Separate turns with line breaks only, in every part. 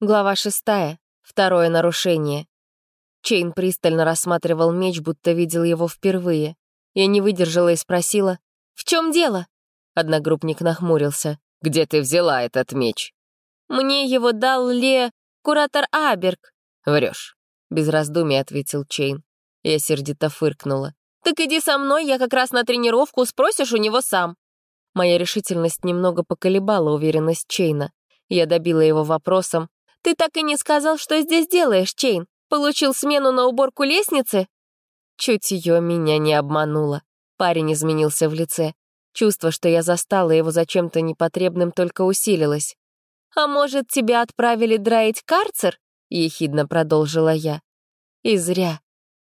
Глава шестая. Второе нарушение. Чейн пристально рассматривал меч, будто видел его впервые. Я не выдержала и спросила, «В чем дело?» Одногруппник нахмурился.
«Где ты взяла этот меч?»
«Мне его дал Ле... куратор Аберг».
«Врешь», — без раздумий ответил Чейн. Я сердито фыркнула.
«Так иди со мной, я как раз на тренировку, спросишь у него сам». Моя решительность немного поколебала уверенность Чейна. Я добила его вопросом, «Ты так и не сказал, что здесь делаешь, Чейн? Получил смену на уборку лестницы?» Чутье меня не обмануло. Парень изменился в лице. Чувство, что я застала его за чем-то непотребным, только усилилось. «А может, тебя отправили драить карцер?» — ехидно продолжила я. И зря.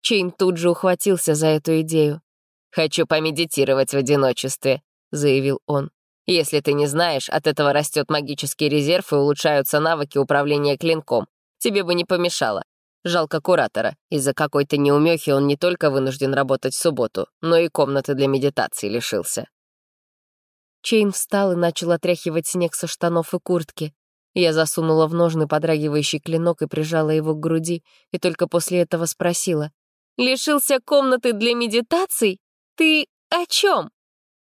Чейн тут же ухватился за эту идею.
«Хочу помедитировать в одиночестве», — заявил он. Если ты не знаешь, от этого растет магический резерв и улучшаются навыки управления клинком. Тебе бы не помешало. Жалко куратора. Из-за какой-то неумехи он не только вынужден работать в субботу, но и комнаты для медитации лишился.
Чейн встал и начал отряхивать снег со штанов и куртки. Я засунула в ножны подрагивающий клинок и прижала его к груди, и только после этого спросила. «Лишился комнаты для медитаций? Ты о чем?»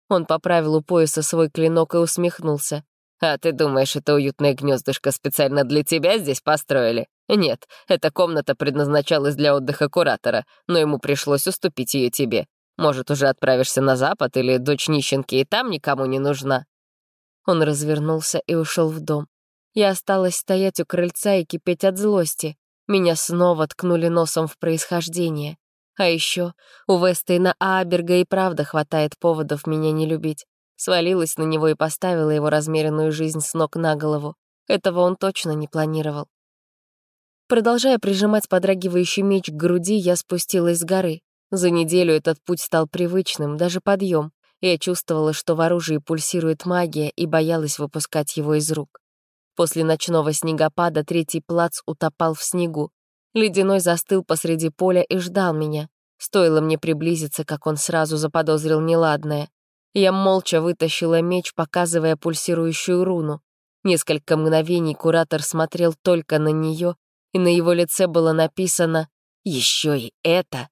Он поправил у пояса свой клинок и усмехнулся.
«А ты думаешь, это уютное гнездышко специально для тебя здесь построили? Нет, эта комната предназначалась для отдыха куратора, но ему пришлось уступить ее тебе. Может, уже отправишься на запад или дочь нищенки и там никому не нужна?»
Он развернулся и ушел в дом. Я осталась стоять у крыльца и кипеть от злости. Меня снова ткнули носом в происхождение. А еще у Вестейна Аберга и правда хватает поводов меня не любить. Свалилась на него и поставила его размеренную жизнь с ног на голову. Этого он точно не планировал. Продолжая прижимать подрагивающий меч к груди, я спустилась с горы. За неделю этот путь стал привычным, даже подъем. Я чувствовала, что в оружии пульсирует магия, и боялась выпускать его из рук. После ночного снегопада третий плац утопал в снегу. Ледяной застыл посреди поля и ждал меня. Стоило мне приблизиться, как он сразу заподозрил неладное. Я молча вытащила меч, показывая пульсирующую руну. Несколько мгновений куратор смотрел только на нее, и на его лице было написано «Еще и это!».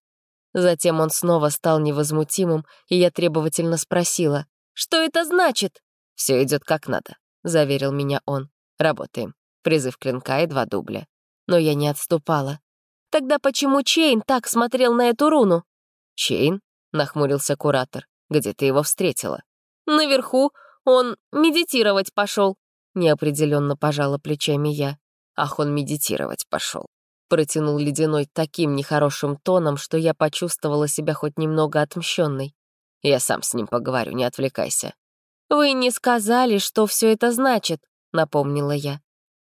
Затем он снова стал невозмутимым, и я требовательно спросила «Что это значит?»
«Все идет как надо», — заверил меня он. «Работаем. Призыв клинка и два дубля» но я не отступала.
«Тогда почему Чейн так смотрел на эту руну?»
«Чейн?» — нахмурился куратор. «Где ты его встретила?»
«Наверху. Он медитировать пошел. неопределенно пожала плечами я.
«Ах, он медитировать пошел. Протянул ледяной таким нехорошим тоном, что я почувствовала себя хоть немного отмщенной. «Я сам с ним поговорю, не отвлекайся».
«Вы не сказали, что все это значит», — напомнила я.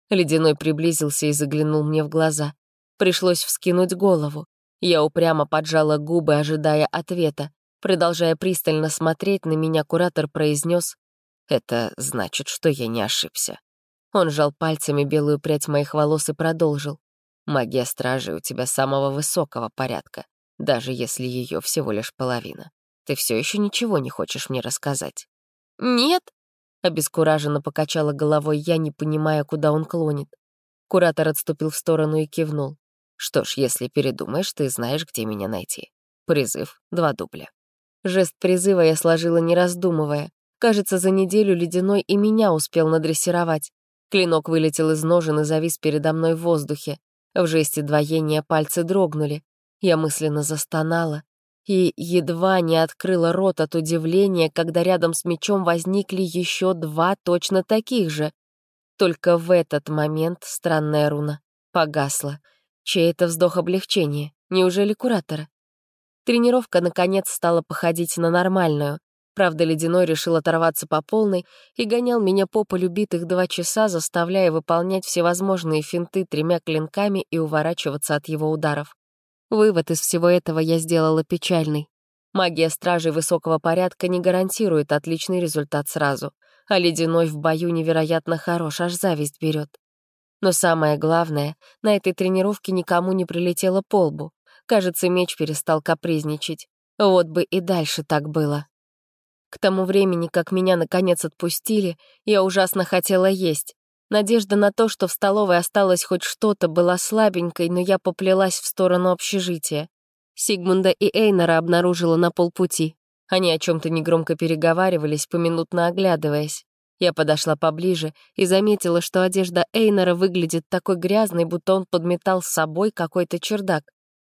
Ледяной приблизился и заглянул мне в глаза. Пришлось вскинуть голову. Я упрямо поджала губы, ожидая ответа. Продолжая пристально смотреть на меня, куратор произнес:
«Это значит, что я не ошибся».
Он сжал пальцами белую прядь моих волос и продолжил.
«Магия стражи у тебя самого высокого порядка, даже если ее всего лишь половина. Ты все еще ничего не хочешь мне рассказать?»
«Нет»,
Обескураженно покачала головой я, не понимая, куда он клонит. Куратор отступил в сторону и кивнул. «Что ж, если передумаешь, ты знаешь, где меня найти. Призыв — два дубля».
Жест призыва я сложила, не раздумывая. Кажется, за неделю Ледяной и меня успел надрессировать. Клинок вылетел из ножен и завис передо мной в воздухе. В жесте двоения пальцы дрогнули. Я мысленно застонала и едва не открыла рот от удивления, когда рядом с мечом возникли еще два точно таких же. Только в этот момент странная руна погасла. Чей это вздох облегчения? Неужели куратора? Тренировка, наконец, стала походить на нормальную. Правда, Ледяной решил оторваться по полной и гонял меня по полю два часа, заставляя выполнять всевозможные финты тремя клинками и уворачиваться от его ударов. Вывод из всего этого я сделала печальный. Магия стражей высокого порядка не гарантирует отличный результат сразу, а ледяной в бою невероятно хорош, аж зависть берет. Но самое главное, на этой тренировке никому не прилетело по лбу. Кажется, меч перестал капризничать. Вот бы и дальше так было. К тому времени, как меня наконец отпустили, я ужасно хотела есть. Надежда на то, что в столовой осталось хоть что-то, была слабенькой, но я поплелась в сторону общежития. Сигмунда и Эйнора обнаружила на полпути. Они о чем то негромко переговаривались, поминутно оглядываясь. Я подошла поближе и заметила, что одежда Эйнора выглядит такой грязной, будто он подметал с собой какой-то чердак.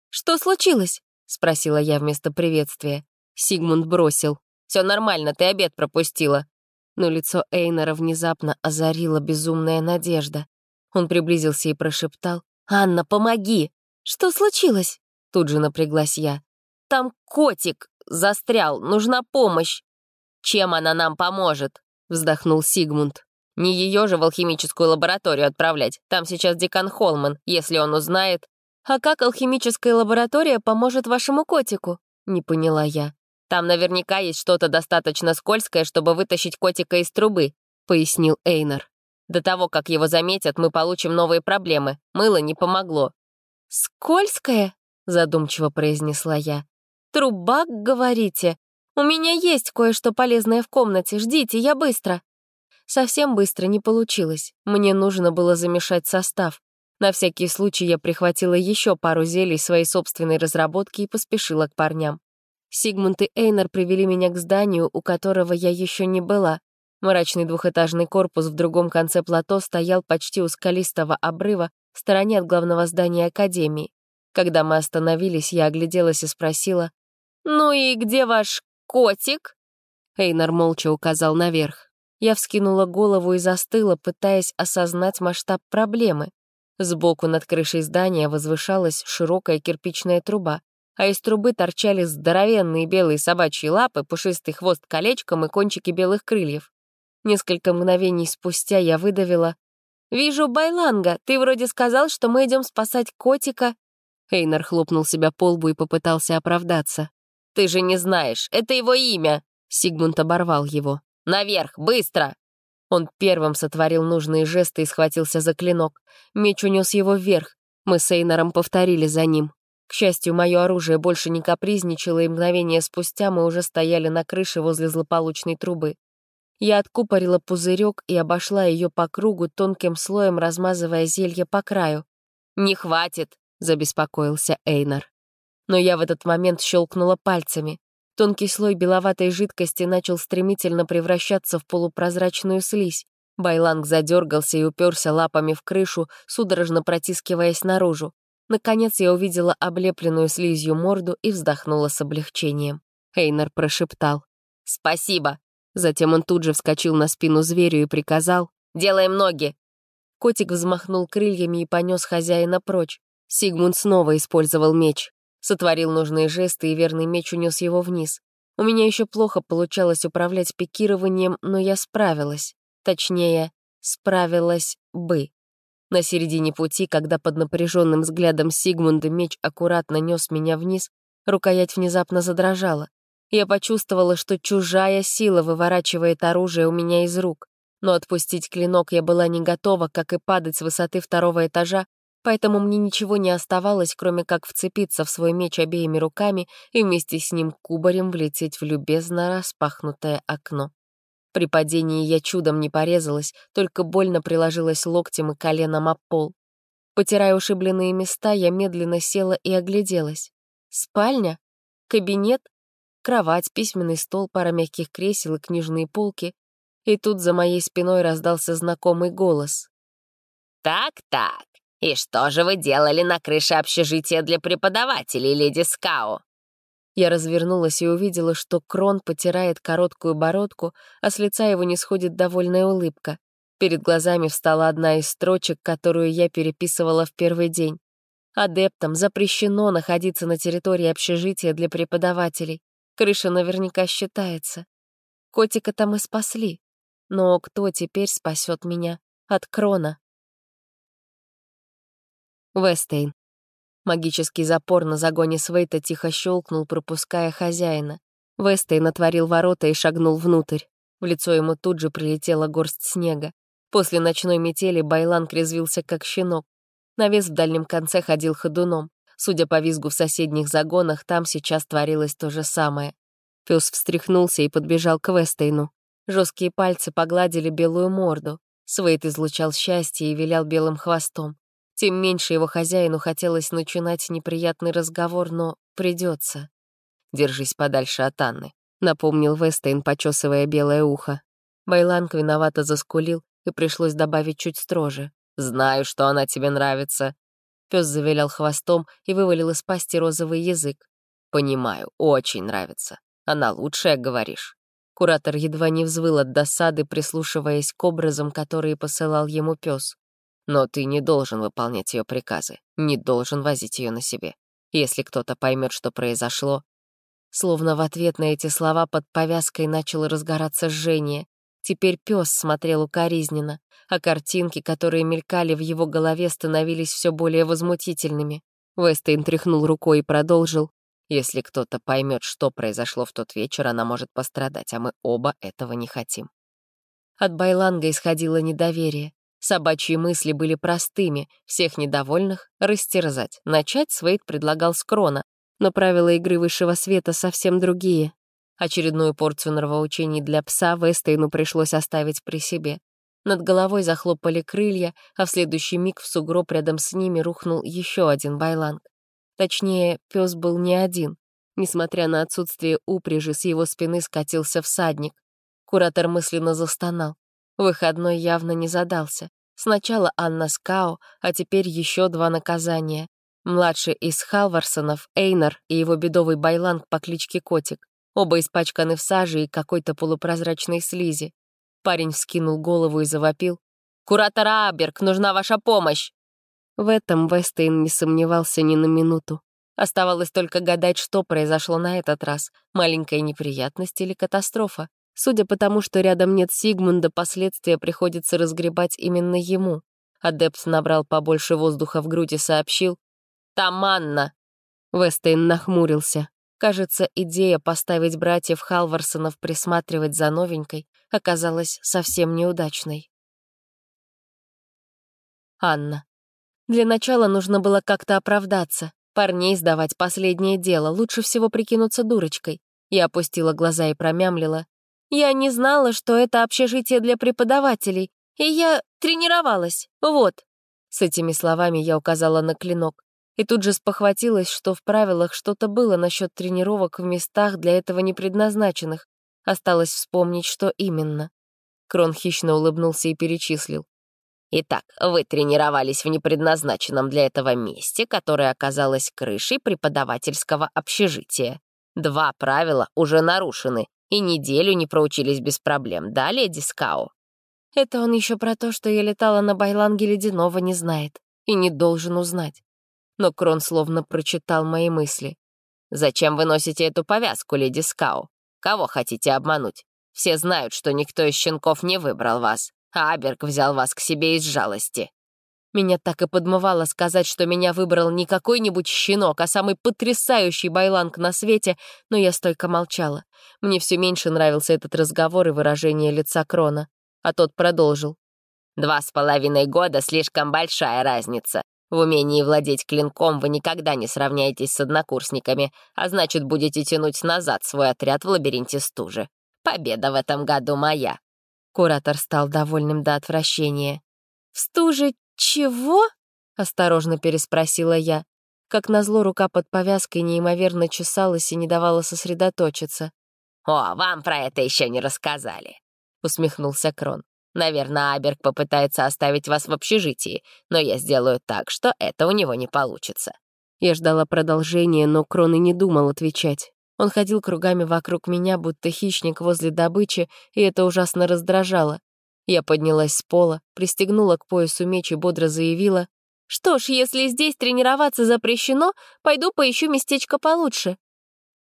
«Что случилось?» — спросила я вместо приветствия. Сигмунд бросил. Все нормально, ты обед пропустила». Но лицо Эйнора внезапно озарила безумная надежда. Он приблизился и прошептал. «Анна, помоги!» «Что случилось?» Тут же напряглась я. «Там котик застрял, нужна помощь». «Чем она нам поможет?» вздохнул Сигмунд. «Не ее же в алхимическую лабораторию отправлять. Там сейчас декан Холман, если он узнает». «А как алхимическая лаборатория поможет вашему котику?» — не поняла я. «Там наверняка есть что-то достаточно скользкое, чтобы вытащить котика из трубы», — пояснил Эйнер. «До того, как его заметят, мы получим новые проблемы. Мыло не помогло». «Скользкое?» — задумчиво произнесла я. «Труба, говорите? У меня есть кое-что полезное в комнате. Ждите, я быстро». Совсем быстро не получилось. Мне нужно было замешать состав. На всякий случай я прихватила еще пару зелий своей собственной разработки и поспешила к парням. Сигмунд и Эйнер привели меня к зданию, у которого я еще не была. Мрачный двухэтажный корпус в другом конце плато стоял почти у скалистого обрыва, в стороне от главного здания Академии. Когда мы остановились, я огляделась и спросила, «Ну и где ваш котик?» Эйнер молча указал наверх. Я вскинула голову и застыла, пытаясь осознать масштаб проблемы. Сбоку над крышей здания возвышалась широкая кирпичная труба а из трубы торчали здоровенные белые собачьи лапы, пушистый хвост колечком и кончики белых крыльев. Несколько мгновений спустя я выдавила. «Вижу Байланга, ты вроде сказал, что мы идем спасать котика». Эйнар хлопнул себя по лбу и попытался оправдаться. «Ты же не знаешь, это его имя!» Сигмунд оборвал его. «Наверх, быстро!» Он первым сотворил нужные жесты и схватился за клинок. Меч унес его вверх. Мы с Эйнаром повторили за ним. К счастью, мое оружие больше не капризничало, и мгновение спустя мы уже стояли на крыше возле злополучной трубы. Я откупорила пузырек и обошла ее по кругу, тонким слоем размазывая зелье по краю. «Не хватит!» — забеспокоился Эйнар. Но я в этот момент щелкнула пальцами. Тонкий слой беловатой жидкости начал стремительно превращаться в полупрозрачную слизь. Байланг задергался и уперся лапами в крышу, судорожно протискиваясь наружу. Наконец я увидела облепленную слизью морду и вздохнула с облегчением. Эйнар прошептал. «Спасибо!» Затем он тут же вскочил на спину зверю и приказал «Делаем ноги!». Котик взмахнул крыльями и понес хозяина прочь. Сигмунд снова использовал меч. Сотворил нужные жесты, и верный меч унес его вниз. У меня еще плохо получалось управлять пикированием, но я справилась. Точнее, справилась бы. На середине пути, когда под напряженным взглядом Сигмунда меч аккуратно нес меня вниз, рукоять внезапно задрожала. Я почувствовала, что чужая сила выворачивает оружие у меня из рук. Но отпустить клинок я была не готова, как и падать с высоты второго этажа, поэтому мне ничего не оставалось, кроме как вцепиться в свой меч обеими руками и вместе с ним кубарем влететь в любезно распахнутое окно. При падении я чудом не порезалась, только больно приложилась локтем и коленом об пол. Потирая ушибленные места, я медленно села и огляделась. Спальня? Кабинет? Кровать, письменный стол, пара мягких кресел и книжные полки. И тут за моей спиной раздался знакомый голос.
«Так-так, и что же вы делали на крыше общежития для преподавателей, леди Скао?»
Я развернулась и увидела, что Крон потирает короткую бородку, а с лица его не сходит довольная улыбка. Перед глазами встала одна из строчек, которую я переписывала в первый день. Адептам запрещено находиться на территории общежития для преподавателей. Крыша наверняка считается. Котика там и спасли. Но кто теперь спасет меня от Крона? Вестейн. Магический запор на загоне Свейта тихо щелкнул, пропуская хозяина. Вестейн отворил ворота и шагнул внутрь. В лицо ему тут же прилетела горсть снега. После ночной метели Байлан крезвился, как щенок. Навес в дальнем конце ходил ходуном. Судя по визгу в соседних загонах, там сейчас творилось то же самое. Пес встряхнулся и подбежал к Вестейну. Жесткие пальцы погладили белую морду. Свейт излучал счастье и вилял белым хвостом. Тем меньше его хозяину хотелось начинать неприятный разговор, но придется. «Держись подальше от Анны», — напомнил Вестейн, почесывая белое ухо. Байланг виновато заскулил, и пришлось добавить чуть строже. «Знаю, что она тебе нравится». Пес завилял хвостом и вывалил из пасти розовый язык. «Понимаю, очень нравится. Она лучшая, говоришь». Куратор едва не взвыл от досады, прислушиваясь к образам, которые посылал ему пес. «Но ты не должен выполнять ее приказы, не должен возить ее на себе. Если кто-то поймет, что произошло...» Словно в ответ на эти слова под повязкой начало разгораться жжение. Теперь пес смотрел укоризненно, а картинки, которые мелькали в его голове, становились все более возмутительными. Вестейн тряхнул рукой и продолжил. «Если кто-то поймет, что произошло в тот вечер, она может пострадать, а мы оба этого не хотим». От Байланга исходило недоверие. Собачьи мысли были простыми, всех недовольных — растерзать. Начать Свейд предлагал с крона, но правила игры высшего света совсем другие. Очередную порцию нравоучений для пса Вестейну пришлось оставить при себе. Над головой захлопали крылья, а в следующий миг в сугроб рядом с ними рухнул еще один байланг. Точнее, пес был не один. Несмотря на отсутствие упряжи, с его спины скатился всадник. Куратор мысленно застонал. Выходной явно не задался. Сначала Анна Скао, а теперь еще два наказания. Младший из Халварсонов, Эйнар и его бедовый байланг по кличке Котик. Оба испачканы в саже и какой-то полупрозрачной слизи. Парень вскинул голову и завопил. «Куратор Аберг, нужна ваша помощь!» В этом Вестейн не сомневался ни на минуту. Оставалось только гадать, что произошло на этот раз — маленькая неприятность или катастрофа. Судя по тому, что рядом нет Сигмунда, последствия приходится разгребать именно ему. Адепт набрал побольше воздуха в грудь и сообщил. «Там Анна!» Вестейн нахмурился. Кажется, идея поставить братьев Халварсонов присматривать за новенькой оказалась совсем неудачной. Анна. Для начала нужно было как-то оправдаться, парней сдавать последнее дело, лучше всего прикинуться дурочкой. Я опустила глаза и промямлила. Я не знала, что это общежитие для преподавателей, и я тренировалась, вот. С этими словами я указала на клинок и тут же спохватилась, что в правилах что-то было насчет тренировок в местах для этого не предназначенных. Осталось вспомнить, что именно. Крон хищно улыбнулся и перечислил. «Итак, вы тренировались в непредназначенном для этого месте, которое оказалось крышей преподавательского общежития. Два правила уже нарушены, и неделю не проучились без проблем, да, леди Скао?» Это он еще про то, что я летала на Байланге Ледяного, не знает и не должен узнать но Крон словно прочитал мои мысли. «Зачем вы носите эту повязку, леди Скау? Кого хотите обмануть? Все знают, что никто из щенков не выбрал вас, а Аберг взял вас к себе из жалости». Меня так и подмывало сказать, что меня выбрал не какой-нибудь щенок, а самый потрясающий байланг на свете, но я столько молчала. Мне все меньше нравился этот разговор и выражение лица Крона. А тот продолжил. «Два с половиной года — слишком большая разница. В умении владеть клинком вы никогда не сравняетесь с однокурсниками, а значит, будете тянуть назад свой отряд в лабиринте стужи. Победа в этом году моя». Куратор стал довольным до отвращения. «В стуже чего?» — осторожно переспросила я. Как назло, рука под повязкой неимоверно чесалась и не давала сосредоточиться. «О, вам про это еще не рассказали», — усмехнулся Крон. Наверное, Аберг попытается оставить вас в общежитии, но я сделаю так, что это у него не получится». Я ждала продолжения, но Крон и не думал отвечать. Он ходил кругами вокруг меня, будто хищник возле добычи, и это ужасно раздражало. Я поднялась с пола, пристегнула к поясу меч и бодро заявила, «Что ж, если здесь тренироваться запрещено, пойду поищу местечко получше».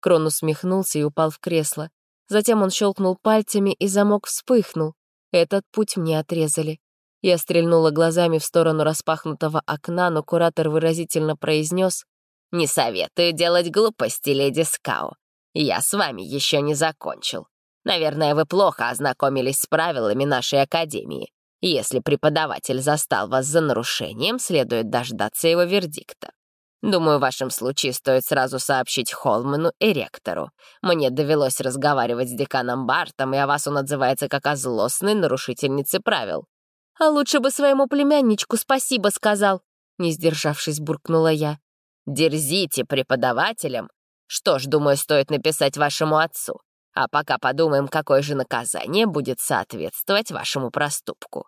Крон усмехнулся и упал в кресло. Затем он щелкнул пальцами, и замок вспыхнул. Этот путь мне отрезали. Я стрельнула глазами в сторону распахнутого окна, но куратор выразительно произнес «Не советую делать глупости, леди Скау. Я с вами еще не закончил. Наверное, вы плохо ознакомились с правилами нашей академии. Если преподаватель застал вас за нарушением, следует дождаться его вердикта. Думаю, в вашем случае стоит сразу сообщить Холману и ректору. Мне довелось разговаривать с деканом Бартом, и о вас он отзывается как о злостной нарушительнице правил». А лучше бы своему племянничку спасибо сказал, не сдержавшись, буркнула я.
Дерзите преподавателям. Что ж, думаю, стоит написать вашему отцу. А пока подумаем, какое же наказание будет соответствовать вашему проступку.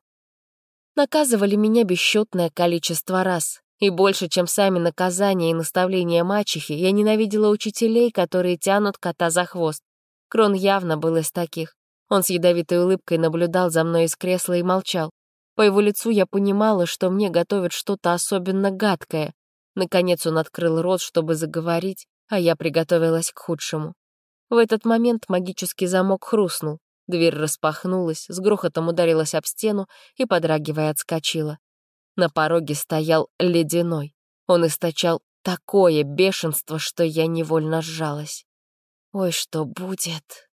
Наказывали меня бесчетное количество раз. И больше, чем сами наказания и наставления мачехи, я ненавидела учителей, которые тянут кота за хвост. Крон явно был из таких. Он с ядовитой улыбкой наблюдал за мной из кресла и молчал. По его лицу я понимала, что мне готовят что-то особенно гадкое. Наконец он открыл рот, чтобы заговорить, а я приготовилась к худшему. В этот момент магический замок хрустнул. Дверь распахнулась, с грохотом ударилась об стену и, подрагивая, отскочила. На пороге стоял ледяной. Он источал такое бешенство, что я невольно сжалась. «Ой, что будет?»